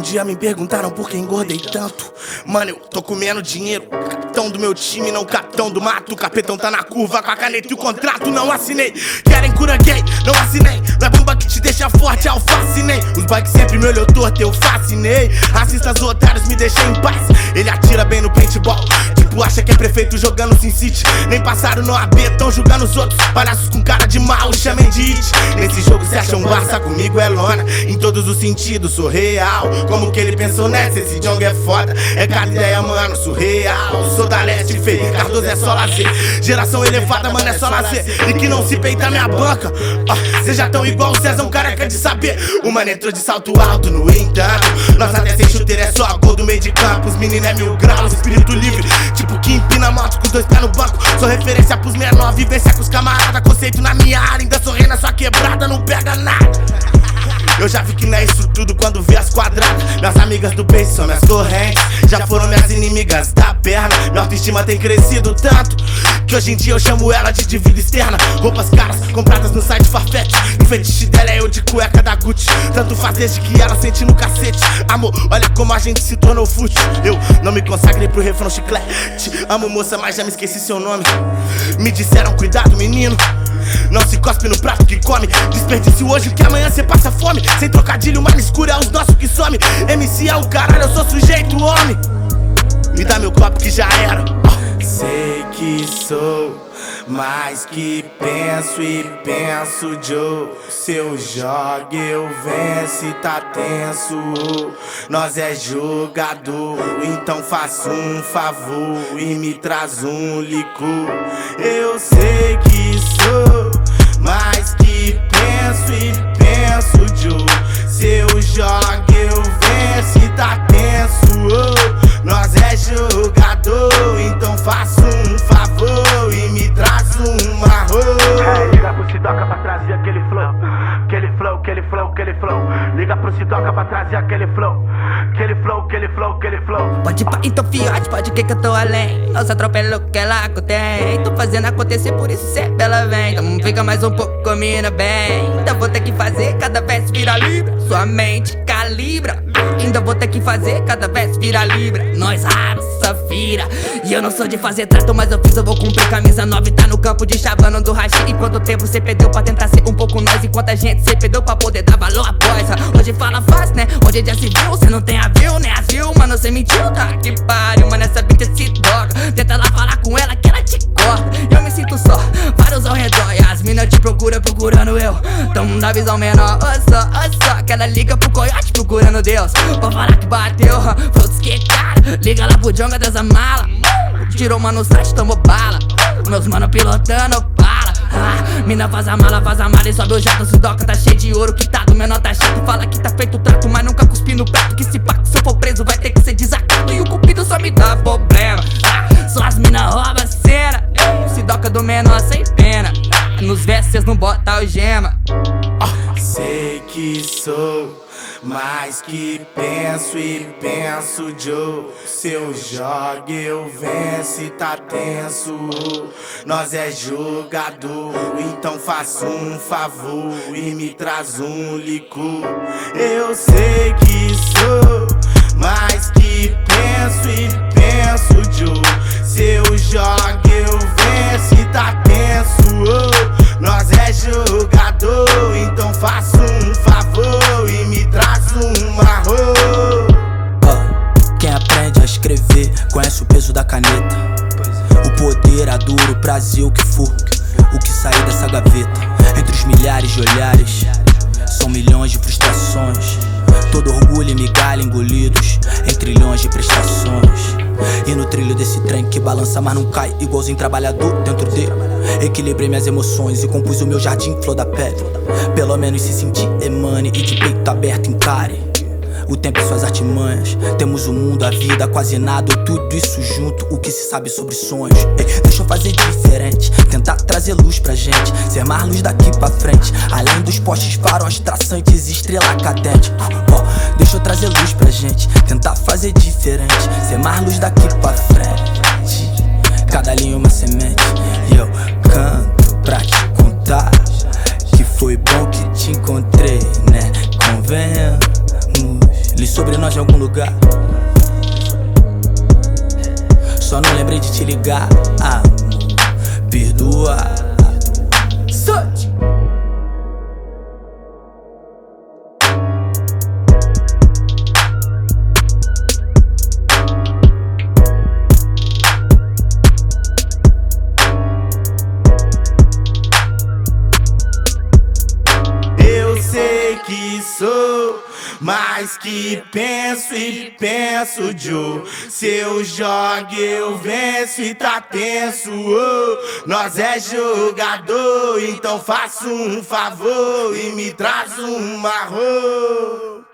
Um dia me perguntaram por que engordei tanto. Mano, eu tô comendo dinheiro. Capitão do meu time, não capitão do mato. Capetão tá na curva com a caneta e o contrato não assinei. Querem cura gay, não assinei. Não é bomba que te deixa forte, alface nem. Os que sempre me olhou torto, eu fascinei. Assistas otários, me deixei em paz. Ele atira bem no paintball. Acha que é prefeito jogando Sin City. Nem passaram no AB, tão julgando os outros. Palhaços com cara de mal, chamem de it. Nesse jogo cê acha um Barça, comigo é lona. Em todos os sentidos, sou real. Como que ele pensou nessa? Esse Jong é foda. É cada ideia, mano, surreal. Sou da leste, feio. Cardoso é só lazer. Geração elevada, mano, é só lazer. E que não se peita minha banca. Ó, cê já tão igual o César, um careca de saber. O mano entrou de salto alto, no entanto. Nós até sem chuteira é só gol do meio de campo. Os meninos é mil graus, espírito livre. Tipo que empina moto com os dois pés no banco. Sou referência pros menor, vivência com os camaradas. Conceito na minha área, ainda sou rei na sua quebrada, não pega nada. Eu já vi que não é isso tudo quando amigas do beijo são minhas correntes. Já foram minhas inimigas da perna. Minha autoestima tem crescido tanto que hoje em dia eu chamo ela de dívida externa. Roupas caras compradas no site Farfetch. O fetiche dela é eu de cueca da Gucci. Tanto faz desde que ela sente no cacete. Amor, olha como a gente se tornou fútil. Eu não me consagrei pro refrão chiclete. Amo moça, mas já me esqueci seu nome. Me disseram cuidado, menino. Não se cospe no prato que come. Desperdício hoje que amanhã cê passa fome. Sem trocadilho, mais escuro é os nossos que some. MC é o caralho, eu sou sujeito, homem. Me dá meu copo que já era. Sei que sou mais que penso e penso, Joe. Se eu jogo, eu venço, tá tenso. Nós é jogador, então faça um favor e me traz um licor. Eu sei que aquele flow. Liga pro Sidoca pra trazer aquele flow. Aquele flow, aquele flow, aquele flow. Pode pá, então fiote, pode que que eu tô além. Nossa tropa é louca, ela tem. Tô fazendo acontecer, por isso sempre ela vem. Então fica mais um pouco, mina bem. Ainda vou ter que fazer cada vez virar libra. Sua mente calibra. Ainda vou ter que fazer cada vez virar libra. Nós raça E eu não sou de fazer trato, mas eu fiz, eu vou cumprir. Camisa 9 tá no campo de chavano do rachi. E quanto tempo cê perdeu pra tentar ser um pouco nós? Enquanto a gente cê perdeu pra poder dar valor à voz. Hoje fala fácil, né? Hoje já se viu, cê não tem avião, nem asilo, mano, cê mentiu, tá? Que pariu, mano, essa bitch se droga. Da visão menor, só. Que ela liga pro coiote procurando Deus. Pra falar que bateu, frutos que cara. Liga lá pro Jonga dessa mala. Tirou mano no site, tomou bala. Meus mano pilotando bala. Ah, mina faz a mala, faz a mala e sobe o jato. Sudoca tá cheio de ouro. Menor tá chato. Cês não bota algema. Sei que sou mais que penso e penso, Joe. Se eu jogo, eu venço e tá tenso. Nós é jogador, então faça um favor e me traz um licor. Eu sei que sou O que sair dessa gaveta. Entre os milhares de olhares, são milhões de frustrações. Todo orgulho e migalha engolidos em trilhões de prestações. E no trilho desse trem que balança, mas não cai, igualzinho trabalhador dentro dele. Equilibrei minhas emoções e compus o meu jardim flor da pele. Pelo menos se sentir emane e de peito aberto encare. O tempo e suas artimanhas. Temos o mundo, a vida, quase nada, tudo isso junto. O que se sabe sobre sonhos. Ei, deixa eu fazer diferente, tentar trazer luz pra gente. Ser mais luz daqui pra frente. Além dos postes faróis traçantes, estrela cadente. Ó, deixa eu trazer luz pra gente, tentar fazer diferente. Ser mais luz daqui pra frente. Cada linha uma semente. E eu em algum lugar. Só não lembrei de te ligar, amor. Perdoa. Solte. Eu sei que sou, mas que penso e penso, Joe. Se eu jogo, eu venço e tá tenso. oh. Nós é jogador, então faça um favor e me traz um marrom.